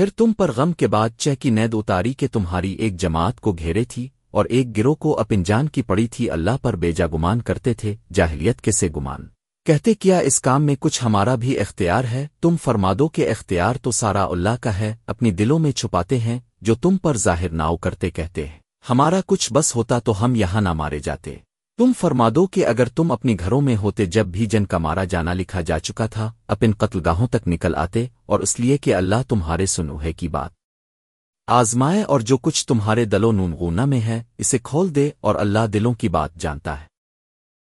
پھر تم پر غم کے بعد چہ کی نیند اتاری کہ تمہاری ایک جماعت کو گھیرے تھی اور ایک گروہ کو اپن جان کی پڑی تھی اللہ پر بیجا گمان کرتے تھے، جاہلیت کے سے گمان۔ کہتے، کیا اس کام میں کچھ ہمارا بھی اختیار ہے؟ تم فرمادو کے اختیار تو سارا اللہ کا ہے، اپنی دلوں میں چھپاتے ہیں، جو تم پر ظاہر ناؤ کرتے کہتے ہیں۔ ہمارا کچھ بس ہوتا تو ہم یہاں نہ مارے جاتے۔ تم فرمادو کہ اگر تم اپنی گھروں میں ہوتے جب بھی جن کا مارا جانا لکھا جا چکا تھا، اپن قتل گاہوں تک نکل آتے، اور اس لیے کہ اللہ تمہارے سنوہے کی بات۔ آزمائے اور جو کچھ تمہارے دلو نونگونا میں ہے، اسے کھول دے اور اللہ دلوں کی بات جانتا ہے۔